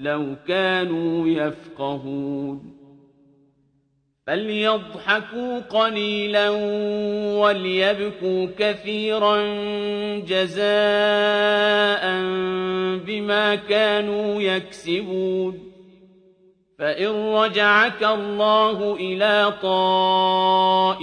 لَوْ كَانُوا يَفْقَهُونَ. فَلْيَضْحَكُوا قَلِيلًا وَلْيَبْكُوا كَثِيرًا جَزَاءً بِمَا كَانُوا يَكْسِبُونَ. فَإِن رَّجَعَكَ اللَّهُ إِلَىٰ